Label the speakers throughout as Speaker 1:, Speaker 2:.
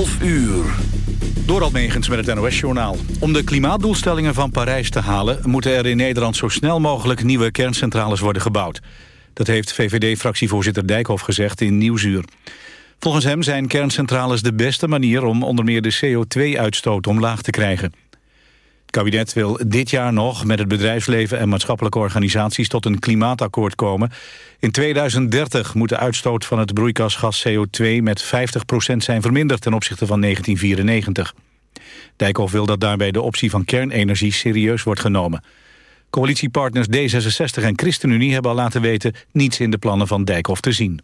Speaker 1: 12 uur.
Speaker 2: Door Almegens met het NOS-journaal. Om de klimaatdoelstellingen van Parijs te halen... moeten er in Nederland zo snel mogelijk nieuwe kerncentrales worden gebouwd. Dat heeft VVD-fractievoorzitter Dijkhoff gezegd in Nieuwsuur. Volgens hem zijn kerncentrales de beste manier... om onder meer de CO2-uitstoot omlaag te krijgen. Het kabinet wil dit jaar nog met het bedrijfsleven en maatschappelijke organisaties tot een klimaatakkoord komen. In 2030 moet de uitstoot van het broeikasgas CO2 met 50% zijn verminderd ten opzichte van 1994. Dijkhoff wil dat daarbij de optie van kernenergie serieus wordt genomen. Coalitiepartners D66 en ChristenUnie hebben al laten weten niets in de plannen van Dijkhoff te zien.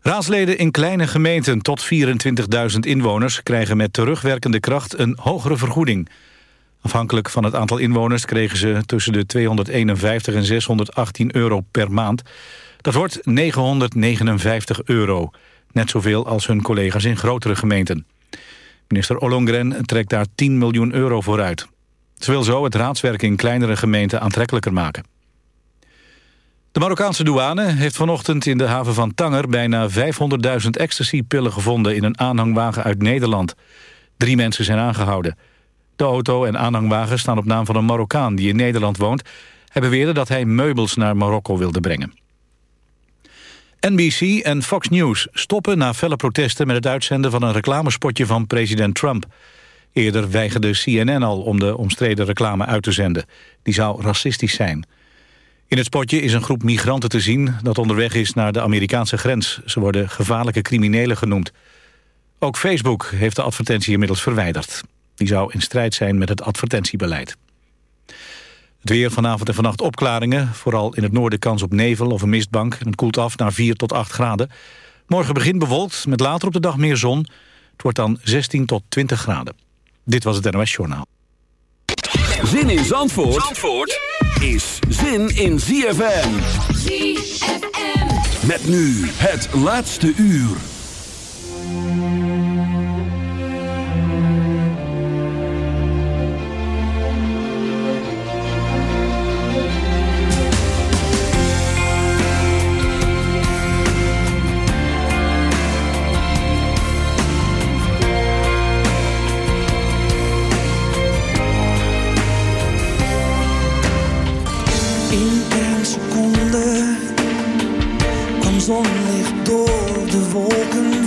Speaker 2: Raadsleden in kleine gemeenten tot 24.000 inwoners krijgen met terugwerkende kracht een hogere vergoeding. Afhankelijk van het aantal inwoners kregen ze tussen de 251 en 618 euro per maand. Dat wordt 959 euro. Net zoveel als hun collega's in grotere gemeenten. Minister Ollongren trekt daar 10 miljoen euro voor uit. Ze wil zo het raadswerk in kleinere gemeenten aantrekkelijker maken. De Marokkaanse douane heeft vanochtend in de haven van Tanger... bijna 500.000 ecstasy-pillen gevonden in een aanhangwagen uit Nederland. Drie mensen zijn aangehouden. De auto en aanhangwagen staan op naam van een Marokkaan die in Nederland woont. Hij beweerde dat hij meubels naar Marokko wilde brengen. NBC en Fox News stoppen na felle protesten met het uitzenden van een reclamespotje van president Trump. Eerder weigerde CNN al om de omstreden reclame uit te zenden. Die zou racistisch zijn. In het spotje is een groep migranten te zien dat onderweg is naar de Amerikaanse grens. Ze worden gevaarlijke criminelen genoemd. Ook Facebook heeft de advertentie inmiddels verwijderd. Die zou in strijd zijn met het advertentiebeleid. Het weer vanavond en vannacht opklaringen. Vooral in het noorden kans op nevel of een mistbank. het koelt af naar 4 tot 8 graden. Morgen begint bewolkt, met later op de dag meer zon. Het wordt dan 16 tot 20 graden. Dit was het NOS Journaal.
Speaker 1: Zin in Zandvoort, Zandvoort is zin in ZFM. ZFM. Met nu het laatste uur.
Speaker 3: zon ligt door de wolken.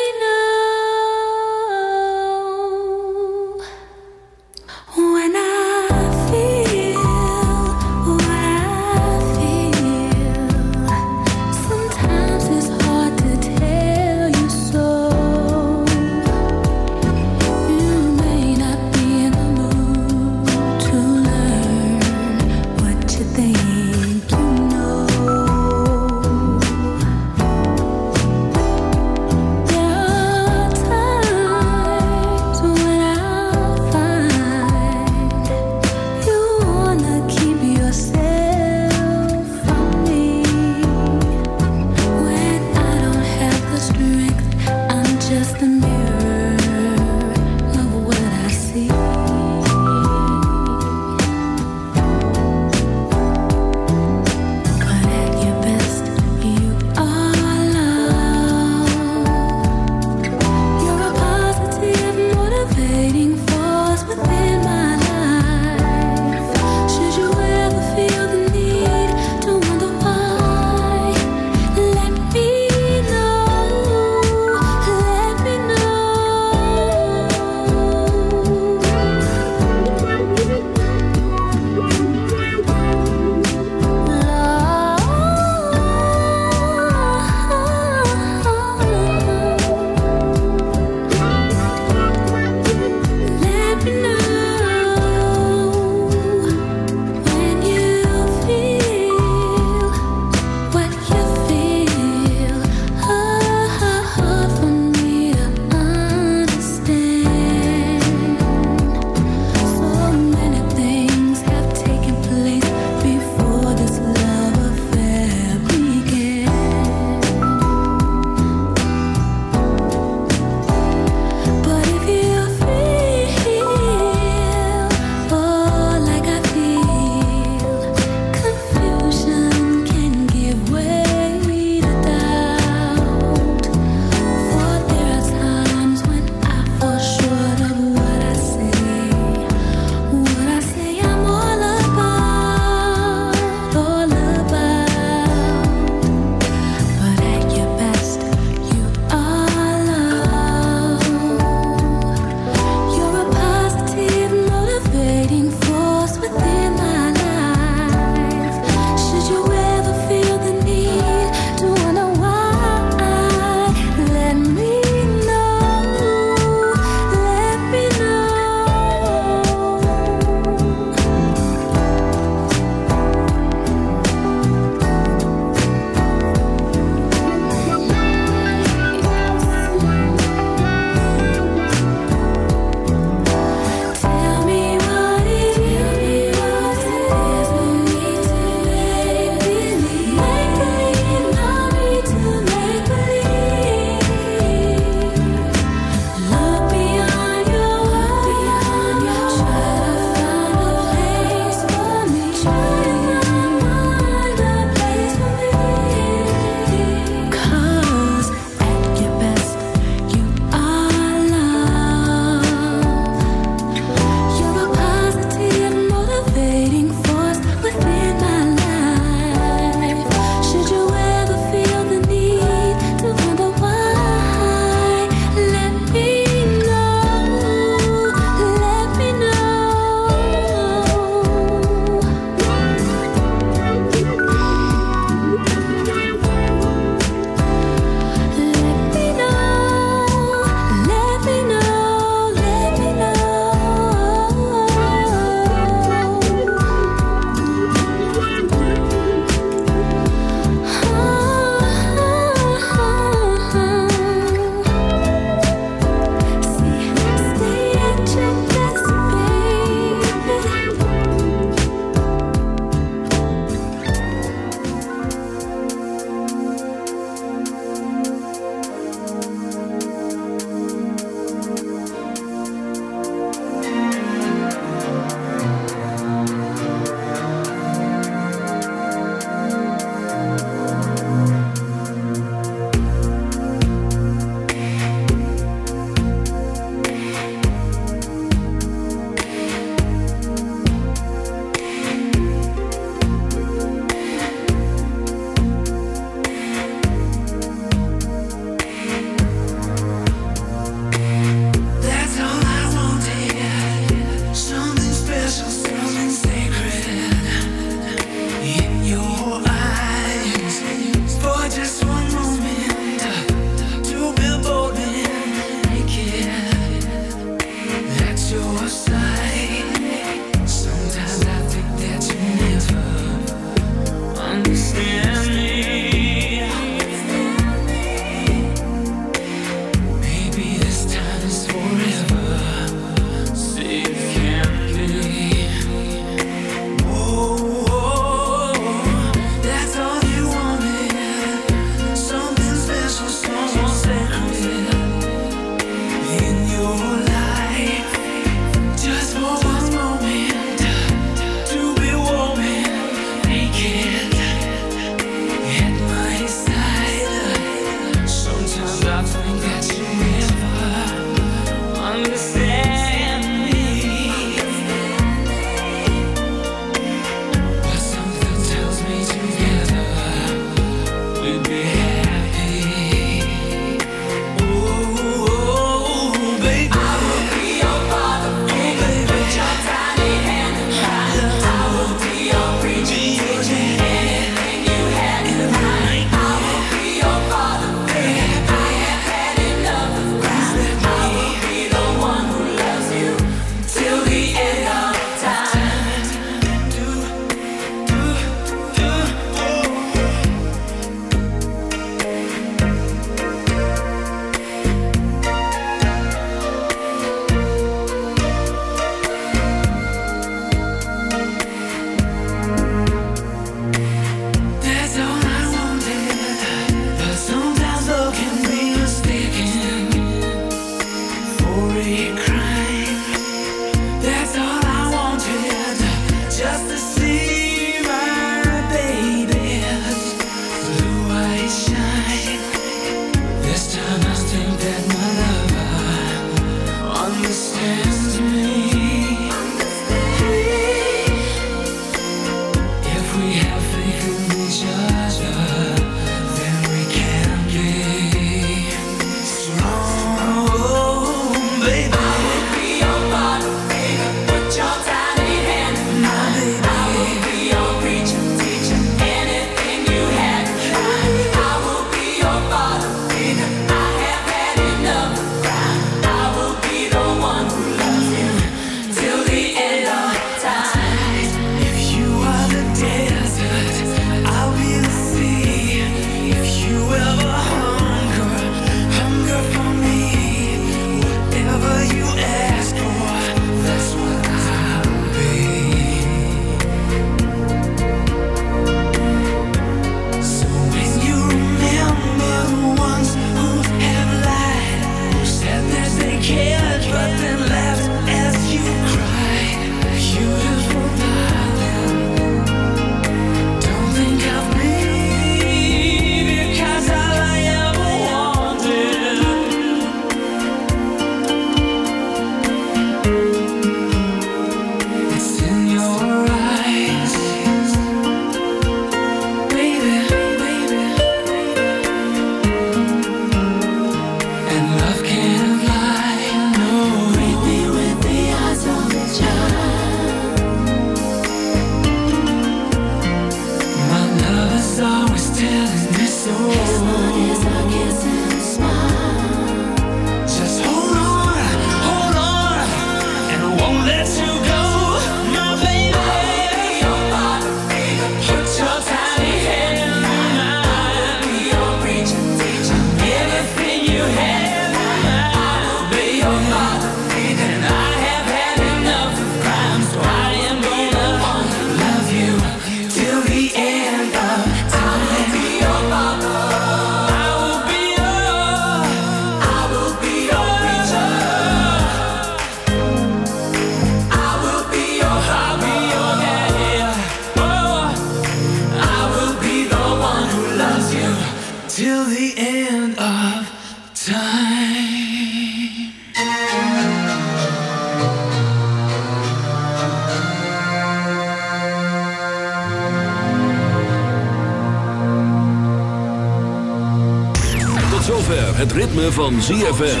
Speaker 1: Van ZFM.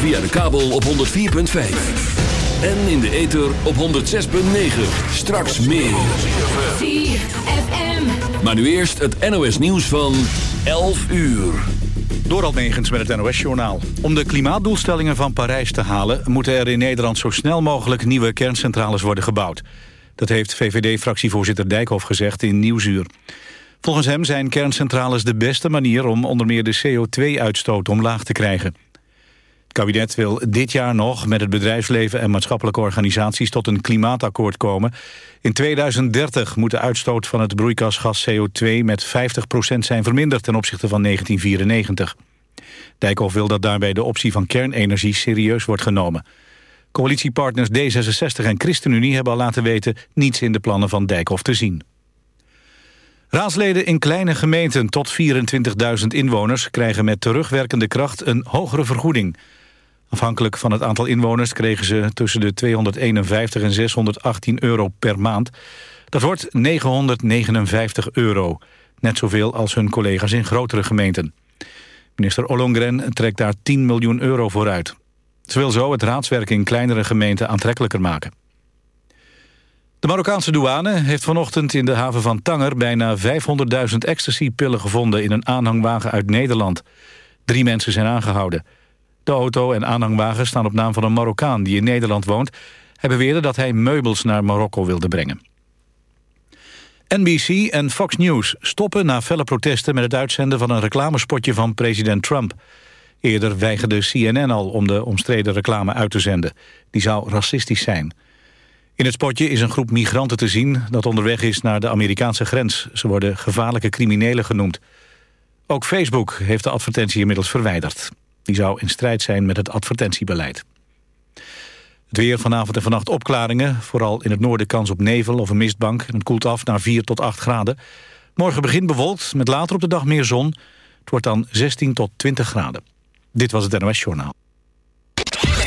Speaker 1: Via de kabel op 104.5. En in de ether op 106.9. Straks meer. ZFM. Maar nu eerst het NOS nieuws van 11 uur.
Speaker 2: Door Megens met het NOS-journaal. Om de klimaatdoelstellingen van Parijs te halen... moeten er in Nederland zo snel mogelijk nieuwe kerncentrales worden gebouwd. Dat heeft VVD-fractievoorzitter Dijkhoff gezegd in Nieuwsuur. Volgens hem zijn kerncentrales de beste manier om onder meer de CO2-uitstoot omlaag te krijgen. Het kabinet wil dit jaar nog met het bedrijfsleven en maatschappelijke organisaties tot een klimaatakkoord komen. In 2030 moet de uitstoot van het broeikasgas CO2 met 50% zijn verminderd ten opzichte van 1994. Dijkhoff wil dat daarbij de optie van kernenergie serieus wordt genomen. Coalitiepartners D66 en ChristenUnie hebben al laten weten niets in de plannen van Dijkhoff te zien. Raadsleden in kleine gemeenten tot 24.000 inwoners... krijgen met terugwerkende kracht een hogere vergoeding. Afhankelijk van het aantal inwoners kregen ze tussen de 251 en 618 euro per maand. Dat wordt 959 euro. Net zoveel als hun collega's in grotere gemeenten. Minister Ollongren trekt daar 10 miljoen euro voor uit. Ze wil zo het raadswerk in kleinere gemeenten aantrekkelijker maken. De Marokkaanse douane heeft vanochtend in de haven van Tanger... bijna 500.000 ecstasy-pillen gevonden in een aanhangwagen uit Nederland. Drie mensen zijn aangehouden. De auto en aanhangwagen staan op naam van een Marokkaan die in Nederland woont. Hij beweerde dat hij meubels naar Marokko wilde brengen. NBC en Fox News stoppen na felle protesten... met het uitzenden van een reclamespotje van president Trump. Eerder weigerde CNN al om de omstreden reclame uit te zenden. Die zou racistisch zijn. In het spotje is een groep migranten te zien... dat onderweg is naar de Amerikaanse grens. Ze worden gevaarlijke criminelen genoemd. Ook Facebook heeft de advertentie inmiddels verwijderd. Die zou in strijd zijn met het advertentiebeleid. Het weer vanavond en vannacht opklaringen. Vooral in het noorden kans op nevel of een mistbank. En het koelt af naar 4 tot 8 graden. Morgen begint bewolkt, met later op de dag meer zon. Het wordt dan 16 tot 20 graden. Dit was het NOS Journaal.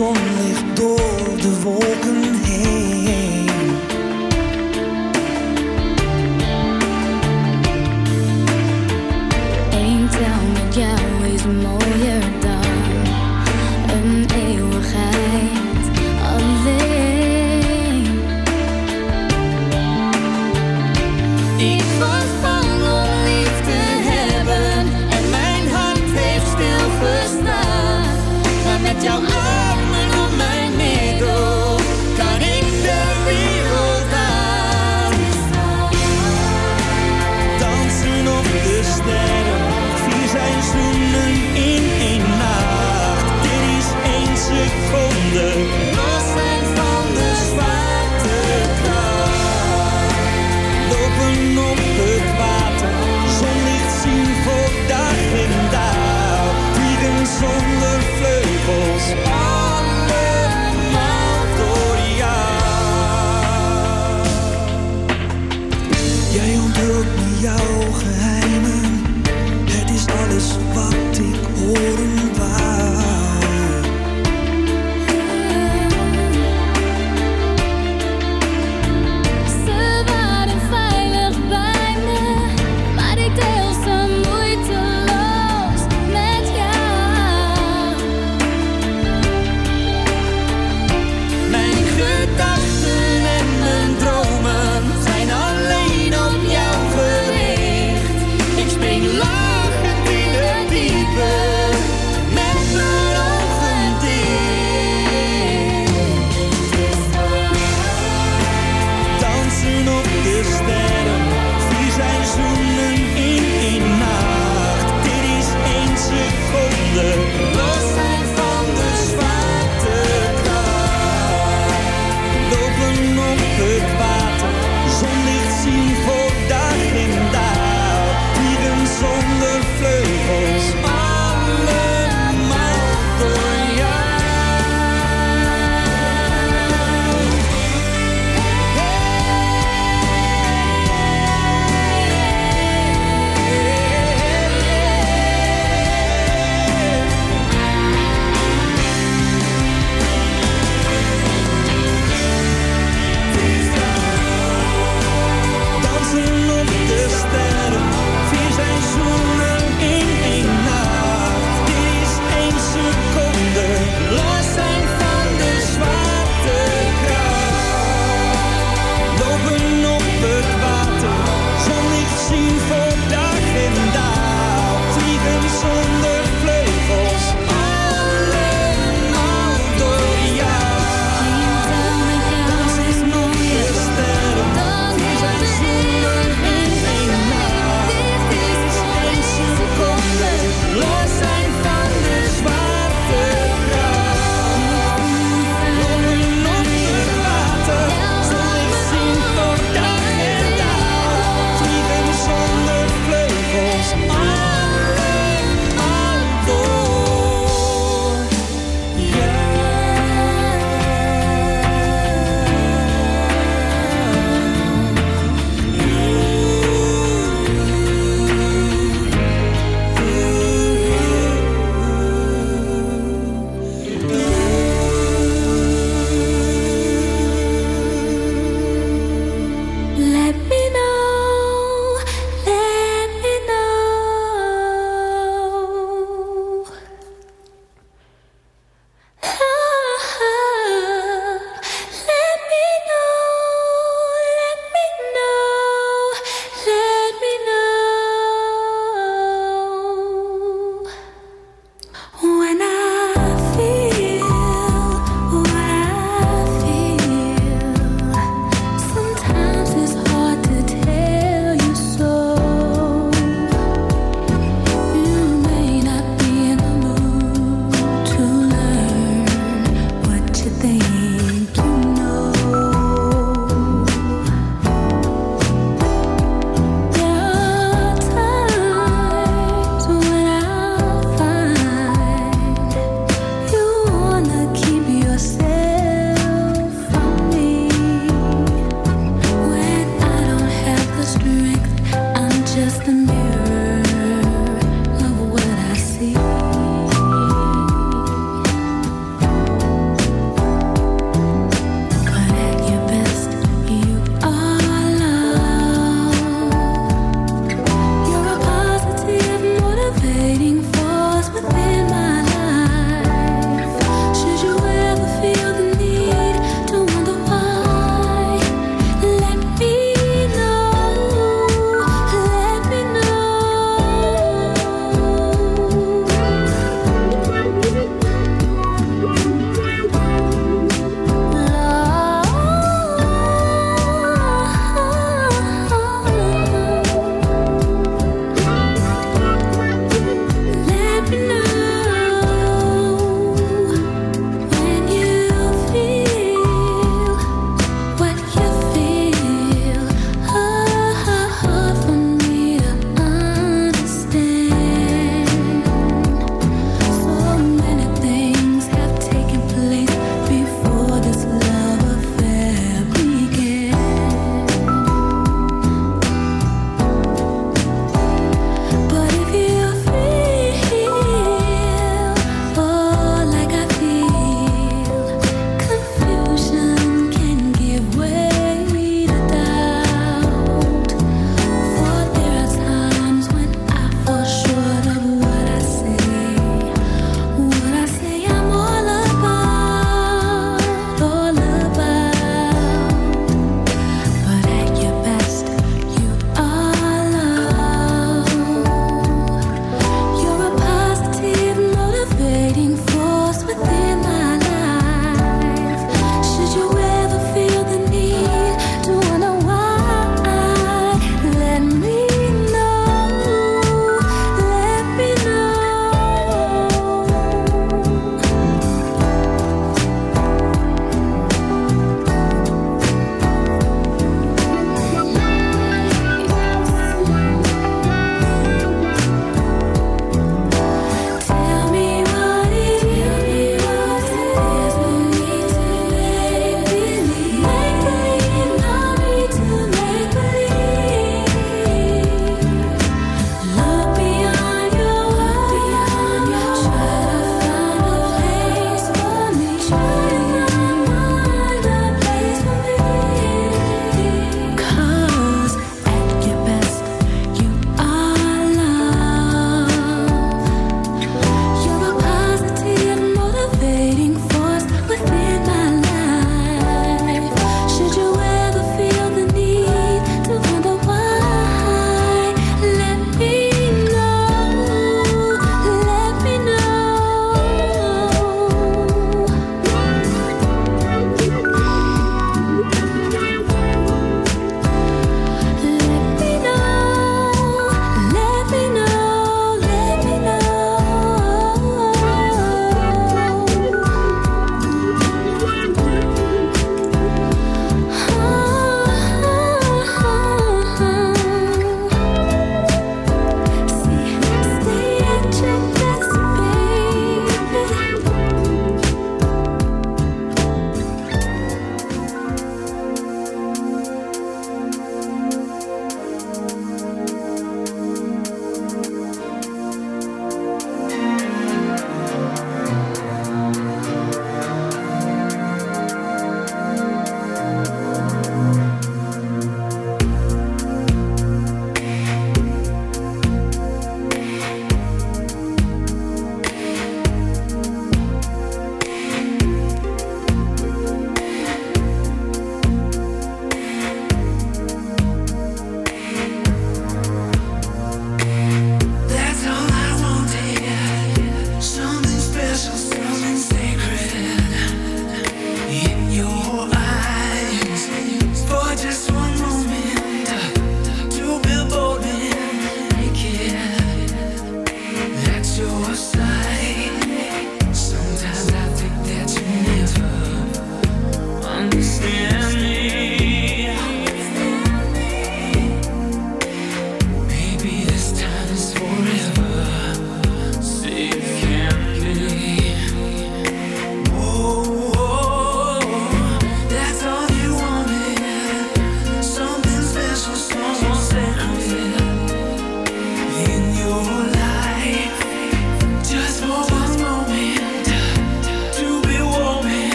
Speaker 3: Zonlicht door de wolken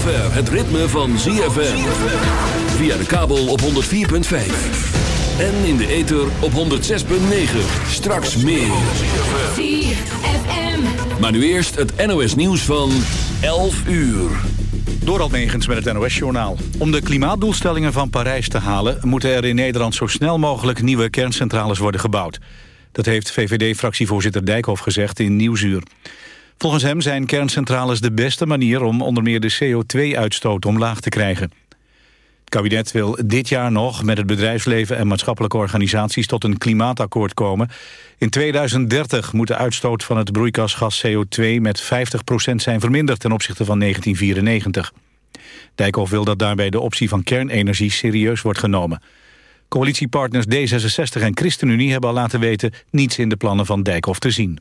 Speaker 1: zover het ritme van ZFM. Via de kabel op 104.5. En in de ether op 106.9. Straks meer.
Speaker 4: ZFM.
Speaker 1: Maar nu eerst het NOS nieuws van 11 uur.
Speaker 2: Door Almegens met het NOS-journaal. Om de klimaatdoelstellingen van Parijs te halen... moeten er in Nederland zo snel mogelijk nieuwe kerncentrales worden gebouwd. Dat heeft VVD-fractievoorzitter Dijkhoff gezegd in Nieuwsuur. Volgens hem zijn kerncentrales de beste manier... om onder meer de CO2-uitstoot omlaag te krijgen. Het kabinet wil dit jaar nog met het bedrijfsleven en maatschappelijke organisaties... tot een klimaatakkoord komen. In 2030 moet de uitstoot van het broeikasgas CO2 met 50% zijn verminderd... ten opzichte van 1994. Dijkhoff wil dat daarbij de optie van kernenergie serieus wordt genomen. Coalitiepartners D66 en ChristenUnie hebben al laten weten... niets in de plannen van Dijkhoff te zien.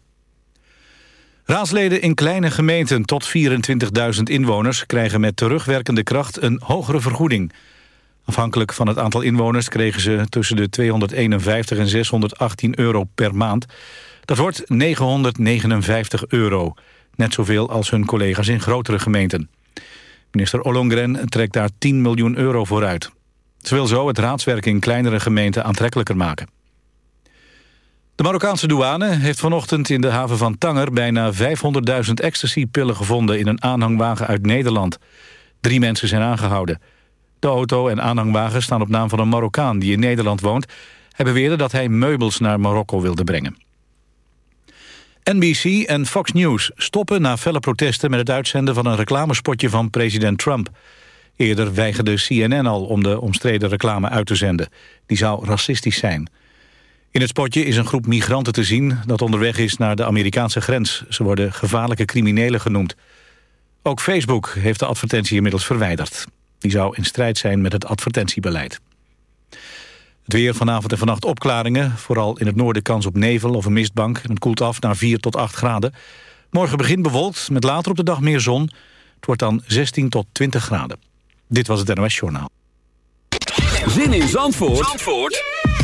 Speaker 2: Raadsleden in kleine gemeenten tot 24.000 inwoners... krijgen met terugwerkende kracht een hogere vergoeding. Afhankelijk van het aantal inwoners kregen ze tussen de 251 en 618 euro per maand. Dat wordt 959 euro. Net zoveel als hun collega's in grotere gemeenten. Minister Ollongren trekt daar 10 miljoen euro voor uit. Ze wil zo het raadswerk in kleinere gemeenten aantrekkelijker maken. De Marokkaanse douane heeft vanochtend in de haven van Tanger... bijna 500.000 ecstasy-pillen gevonden in een aanhangwagen uit Nederland. Drie mensen zijn aangehouden. De auto en aanhangwagen staan op naam van een Marokkaan die in Nederland woont. Hij beweerde dat hij meubels naar Marokko wilde brengen. NBC en Fox News stoppen na felle protesten met het uitzenden van een reclamespotje van president Trump. Eerder weigerde CNN al om de omstreden reclame uit te zenden. Die zou racistisch zijn. In het spotje is een groep migranten te zien dat onderweg is naar de Amerikaanse grens. Ze worden gevaarlijke criminelen genoemd. Ook Facebook heeft de advertentie inmiddels verwijderd. Die zou in strijd zijn met het advertentiebeleid. Het weer vanavond en vannacht opklaringen. Vooral in het noorden kans op nevel of een mistbank. En het koelt af naar 4 tot 8 graden. Morgen begint bewolkt, met later op de dag meer zon. Het wordt dan 16 tot 20 graden. Dit was het NOS Journaal.
Speaker 1: Zin in Zandvoort, Zandvoort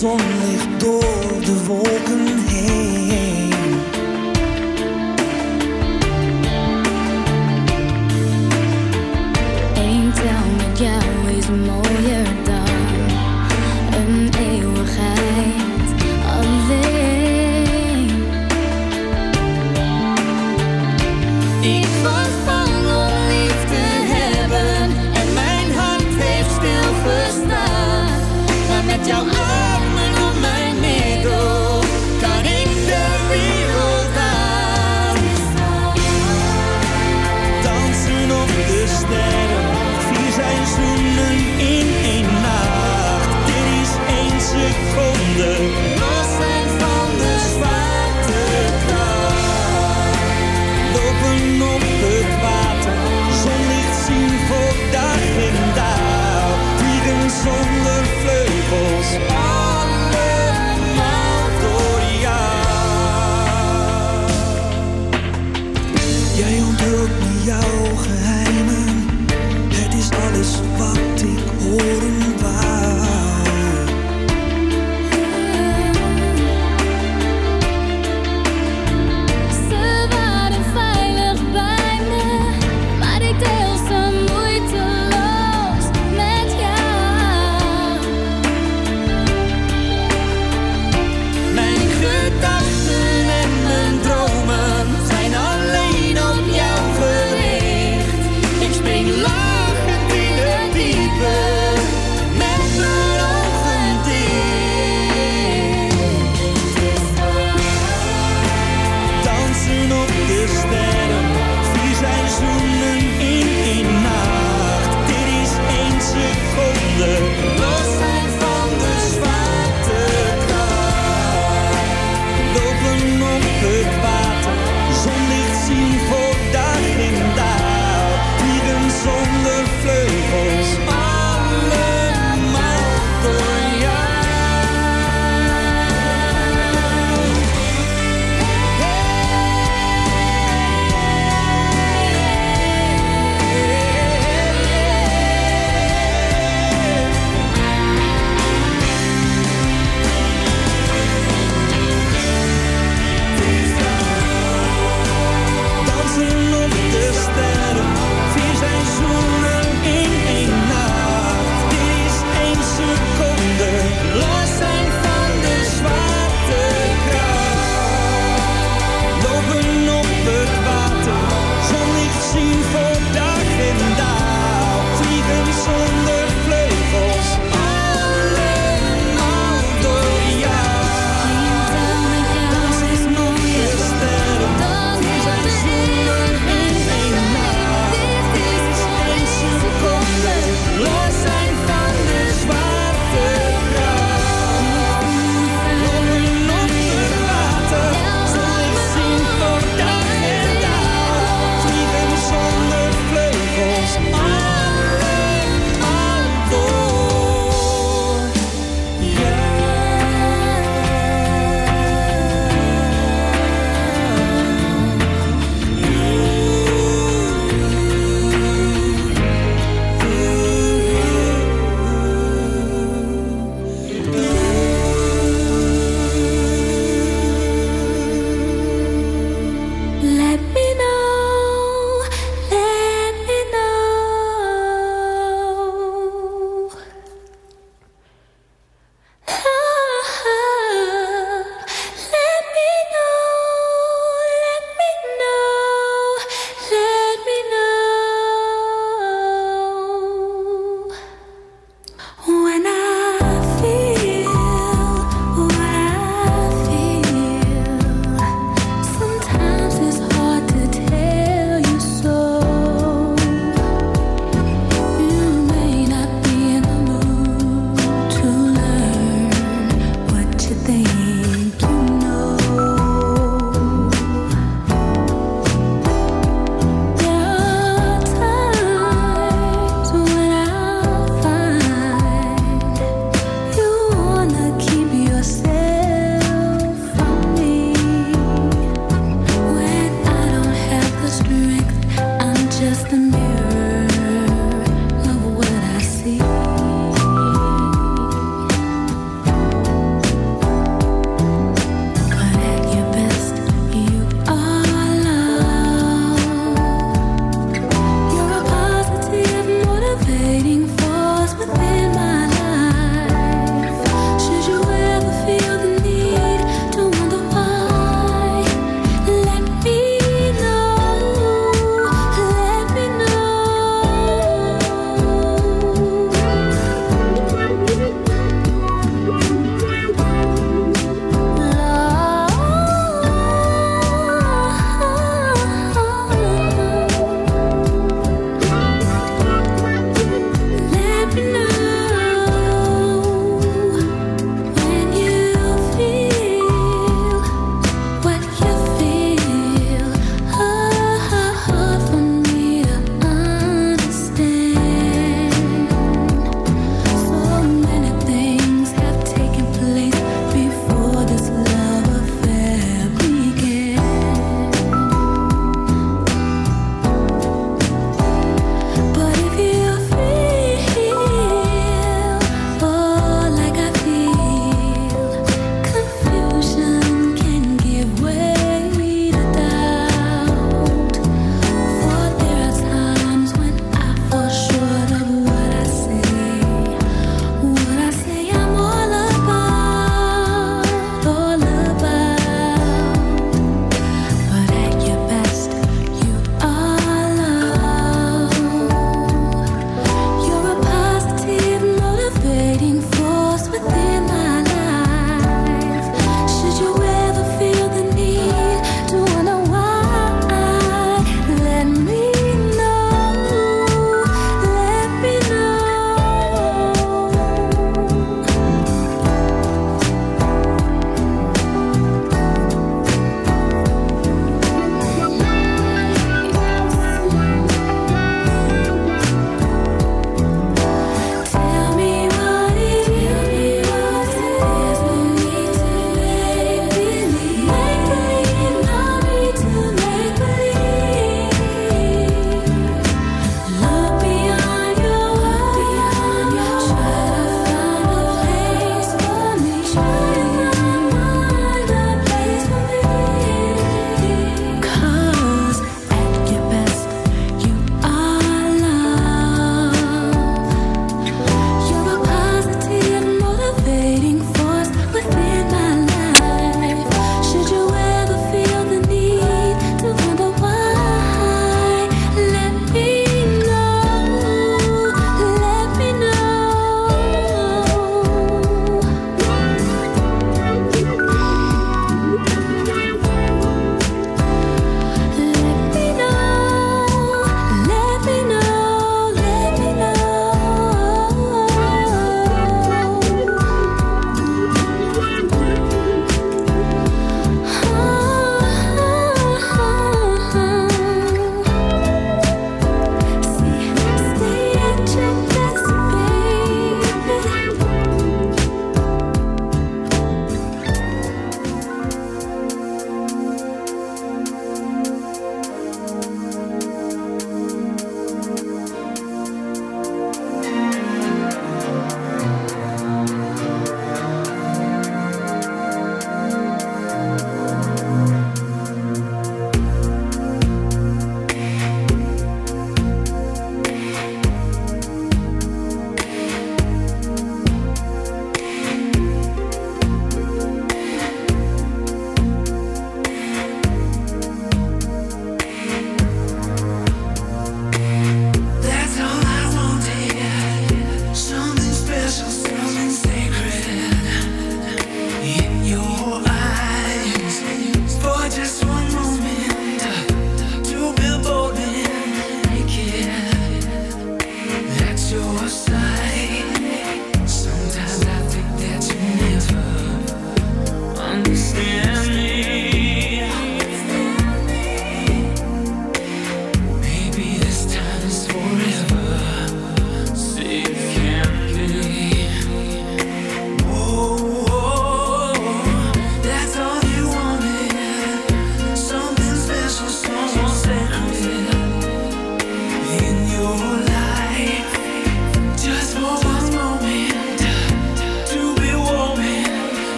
Speaker 3: zon ligt door de wolken heen. Ain't tell me, yeah, is
Speaker 1: mooi.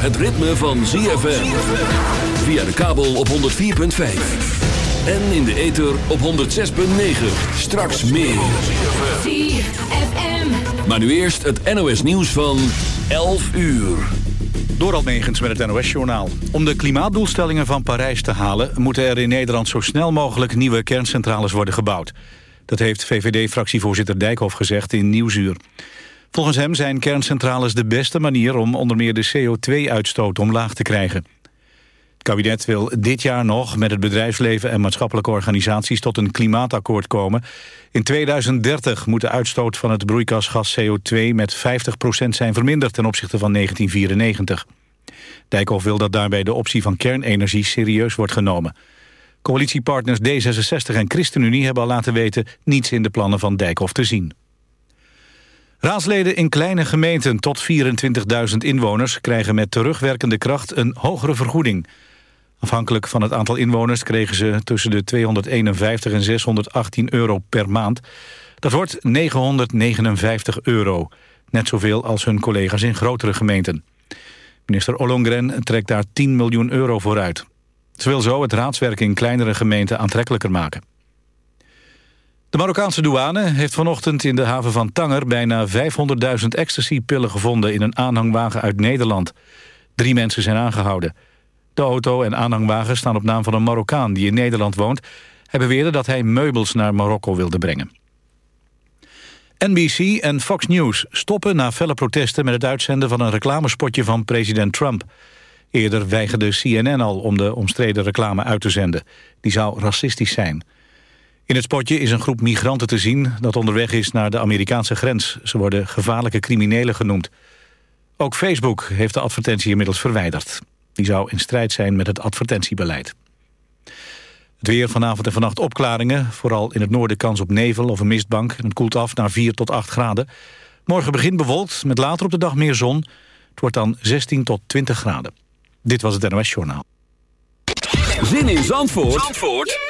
Speaker 1: Het ritme van ZFM. Via de kabel op 104.5. En in de ether op 106.9. Straks meer. Maar nu eerst het NOS nieuws van 11 uur.
Speaker 2: Door Almegens met het NOS-journaal. Om de klimaatdoelstellingen van Parijs te halen... moeten er in Nederland zo snel mogelijk nieuwe kerncentrales worden gebouwd. Dat heeft VVD-fractievoorzitter Dijkhoff gezegd in Nieuwsuur. Volgens hem zijn kerncentrales de beste manier... om onder meer de CO2-uitstoot omlaag te krijgen. Het kabinet wil dit jaar nog met het bedrijfsleven en maatschappelijke organisaties tot een klimaatakkoord komen. In 2030 moet de uitstoot van het broeikasgas CO2 met 50% zijn verminderd ten opzichte van 1994. Dijkhoff wil dat daarbij de optie van kernenergie serieus wordt genomen. Coalitiepartners D66 en ChristenUnie hebben al laten weten niets in de plannen van Dijkhoff te zien. Raadsleden in kleine gemeenten tot 24.000 inwoners... krijgen met terugwerkende kracht een hogere vergoeding. Afhankelijk van het aantal inwoners kregen ze tussen de 251 en 618 euro per maand. Dat wordt 959 euro. Net zoveel als hun collega's in grotere gemeenten. Minister Ollongren trekt daar 10 miljoen euro voor uit. Ze wil zo het raadswerk in kleinere gemeenten aantrekkelijker maken. De Marokkaanse douane heeft vanochtend in de haven van Tanger... bijna 500.000 ecstasy-pillen gevonden in een aanhangwagen uit Nederland. Drie mensen zijn aangehouden. De auto en aanhangwagen staan op naam van een Marokkaan die in Nederland woont. Hij beweerde dat hij meubels naar Marokko wilde brengen. NBC en Fox News stoppen na felle protesten... met het uitzenden van een reclamespotje van president Trump. Eerder weigerde CNN al om de omstreden reclame uit te zenden. Die zou racistisch zijn. In het spotje is een groep migranten te zien... dat onderweg is naar de Amerikaanse grens. Ze worden gevaarlijke criminelen genoemd. Ook Facebook heeft de advertentie inmiddels verwijderd. Die zou in strijd zijn met het advertentiebeleid. Het weer vanavond en vannacht opklaringen. Vooral in het noorden kans op nevel of een mistbank. En het koelt af naar 4 tot 8 graden. Morgen begint bewolkt, met later op de dag meer zon. Het wordt dan 16 tot 20 graden. Dit was het NOS Journaal.
Speaker 1: Zin in Zandvoort, Zandvoort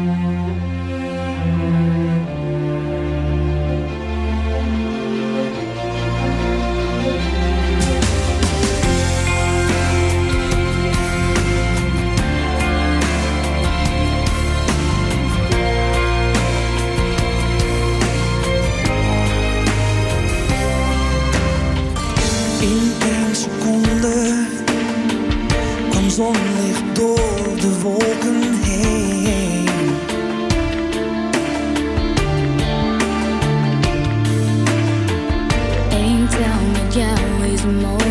Speaker 4: Zon zonlicht door de wolken heen. Ain't tell me jou is mooi.